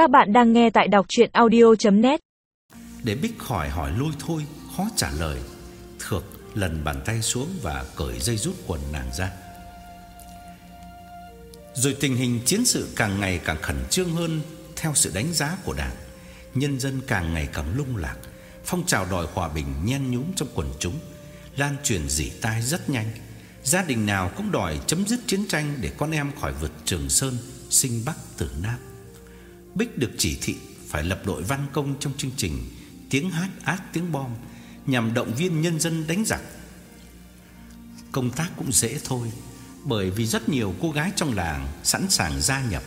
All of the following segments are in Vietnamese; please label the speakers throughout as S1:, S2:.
S1: Các bạn đang nghe tại đọc chuyện audio.net
S2: Để Bích khỏi hỏi lui thôi, Khó trả lời. Thược lần bàn tay xuống và cởi dây rút quần nàng ra. Rồi tình hình chiến sự càng ngày càng khẩn trương hơn Theo sự đánh giá của đảng. Nhân dân càng ngày càng lung lạc. Phong trào đòi hòa bình nhen nhúm trong quần chúng, Lan truyền dỉ tai rất nhanh. Gia đình nào cũng đòi chấm dứt chiến tranh Để con em khỏi vượt Trường Sơn, Sinh Bắc tử Nam. Bích được chỉ thị phải lập đội văn công trong chương trình Tiếng hát ác tiếng bom Nhằm động viên nhân dân đánh giặc. Công tác cũng dễ thôi, Bởi vì rất nhiều cô gái trong làng Sẵn sàng gia nhập.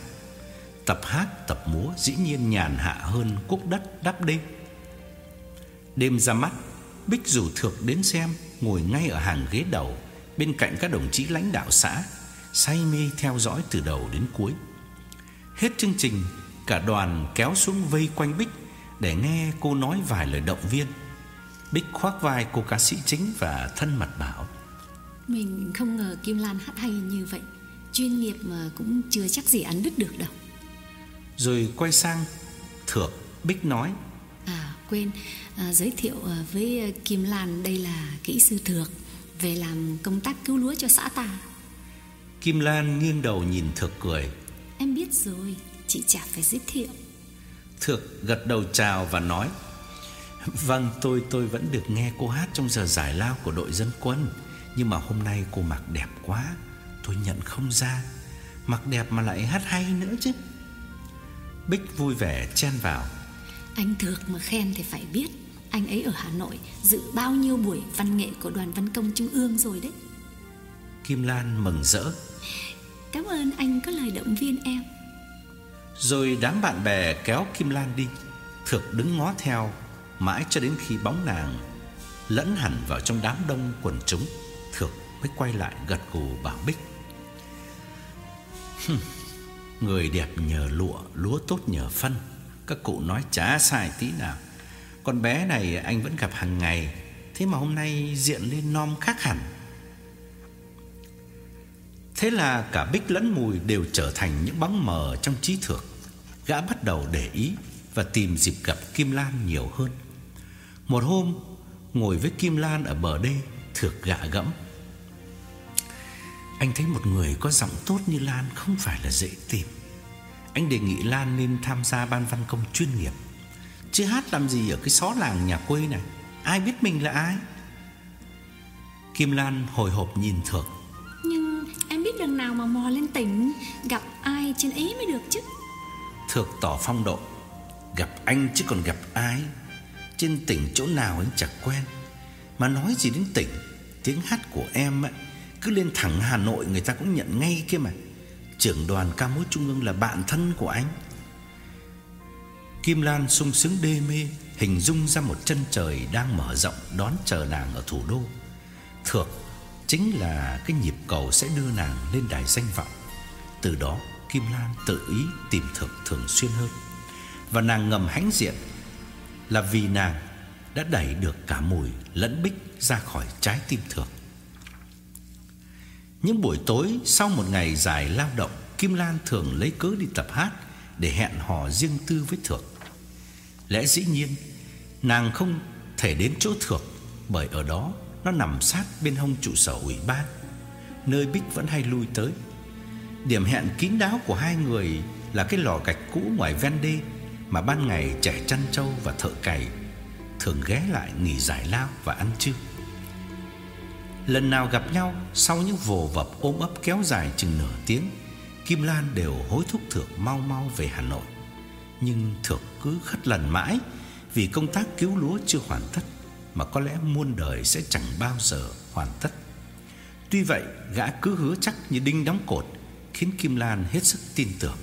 S2: Tập hát, tập múa dĩ nhiên nhàn hạ hơn Cúc đất đắp đêm Đêm ra mắt, Bích rủ Thược đến xem, Ngồi ngay ở hàng ghế đầu, Bên cạnh các đồng chí lãnh đạo xã, Say mê theo dõi từ đầu đến cuối. Hết chương trình Cả đoàn kéo xuống vây quanh Bích Để nghe cô nói vài lời động viên. Bích khoác vai cô ca sĩ chính Và thân mật bảo.
S3: Mình không ngờ Kim Lan hát hay như vậy. Chuyên nghiệp mà cũng chưa chắc gì ăn đứt được đâu.
S2: Rồi quay sang Thược Bích nói.
S3: À quên. À, Giới thiệu à, với Kim Lan Đây là kỹ sư Thược Về làm công tác cứu lúa cho xã ta.
S2: Kim Lan nghiêng đầu nhìn Thược cười.
S3: Em biết rồi Chị chả phải giới thiệu.
S2: Thược gật đầu chào và nói Vâng tôi tôi vẫn được nghe cô hát Trong giờ giải lao của đội dân quân. Nhưng mà hôm nay cô mặc đẹp quá Tôi nhận không ra. Mặc đẹp mà lại hát hay nữa chứ. Bích vui vẻ chen vào
S3: Anh Thược mà khen thì phải biết Anh ấy ở Hà Nội Dự bao nhiêu buổi văn nghệ của đoàn văn công trung ương rồi đấy.
S2: Kim Lan mừng rỡ
S3: Cảm ơn anh có lời động viên em
S2: rồi đám bạn bè kéo Kim Lan đi thực đứng ngó theo, Mãi cho đến khi bóng nàng Lẫn hẳn vào trong đám đông quần chúng thực mới quay lại gật gù bảo Bích. Người đẹp nhờ lụa, Lúa tốt nhờ phân. Các cụ nói chả sai tí nào. Con bé này anh vẫn gặp hàng ngày, Thế mà hôm nay diện lên non khác hẳn. Thế là cả Bích lẫn Mùi đều trở thành những bóng mờ trong trí thược Gã bắt đầu để ý và tìm dịp gặp Kim Lan nhiều hơn. Một hôm, ngồi với Kim Lan ở bờ đê, Thược gạ gẫm. Anh thấy một người có giọng tốt như Lan không phải là dễ tìm. Anh đề nghị Lan nên tham gia ban văn công chuyên nghiệp. Chứ hát làm gì ở cái xó làng nhà quê này? Ai biết mình là ai? Kim Lan hồi hộp nhìn Thược
S3: đằng nào mà mò lên tỉnh Gặp ai trên ấy mới được chứ?
S2: Thược tỏ phong độ Gặp anh chứ còn gặp ai? Trên tỉnh chỗ nào anh chẳng quen. Mà nói gì đến tỉnh Tiếng hát của em ấy, Cứ lên thẳng Hà Nội người ta cũng nhận ngay kia mà. Trưởng đoàn ca mối trung ương là bạn thân của anh. Kim Lan sung sướng đê mê Hình dung ra một chân trời đang mở rộng Đón chờ nàng ở thủ đô. Thược chính là cái nhịp cầu sẽ đưa nàng lên đài danh vọng. Từ đó, Kim Lan tự ý tìm Thược thường xuyên hơn. Và nàng ngầm hãnh diện Là vì nàng đã đẩy được cả mùi lẫn bích ra khỏi trái tim Thược Những buổi tối sau một ngày dài lao động, Kim Lan thường lấy cớ đi tập hát Để hẹn hò riêng tư với Thược. Lẽ dĩ nhiên, Nàng không thể đến chỗ Thược Bởi ở đó nó nằm sát bên hông trụ sở ủy ban. Nơi Bích vẫn hay lui tới. Điểm hẹn kín đáo của hai người Là cái lò gạch cũ ngoài ven đê Mà ban ngày trẻ chăn trâu và thợ cày Thường ghé lại nghỉ giải lao và ăn trưa. Lần nào gặp nhau, Sau những vồ vập ôm ấp kéo dài chừng nửa tiếng, Kim Lan đều hối thúc Thược mau mau về Hà Nội. Nhưng Thược cứ khất lần mãi Vì công tác cứu lúa chưa hoàn tất. Mà có lẽ muôn đời sẽ chẳng bao giờ hoàn tất. Tuy vậy, gã cứ hứa chắc như đinh đóng cột, Khiến Kim Lan hết sức tin tưởng.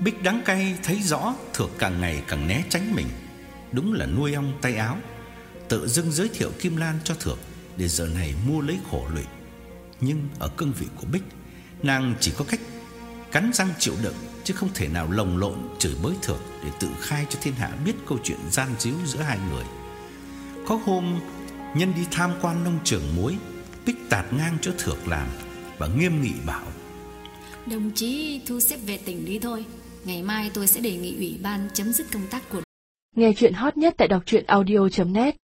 S2: Bích đắng cay thấy rõ Thược càng ngày càng né tránh mình. Đúng là nuôi ong tay áo. Tự dưng giới thiệu Kim Lan cho Thược Để giờ này mua lấy khổ lụy. Nhưng ở cương vị của Bích, Nàng chỉ có cách cắn răng chịu đựng Chứ không thể nào lồng lộn chửi bới Thược Để tự khai cho thiên hạ biết câu chuyện gian díu giữa hai người Có hôm Nhân đi tham quan nông trường muối Bích tạt ngang chỗ Thược làm Và nghiêm nghị bảo
S3: Đồng chí thu xếp về tỉnh đi thôi. Ngày mai tôi sẽ đề nghị ủy ban chấm dứt công tác của
S4: Nghe chuyện hot nhất tại đọc truyện audio.net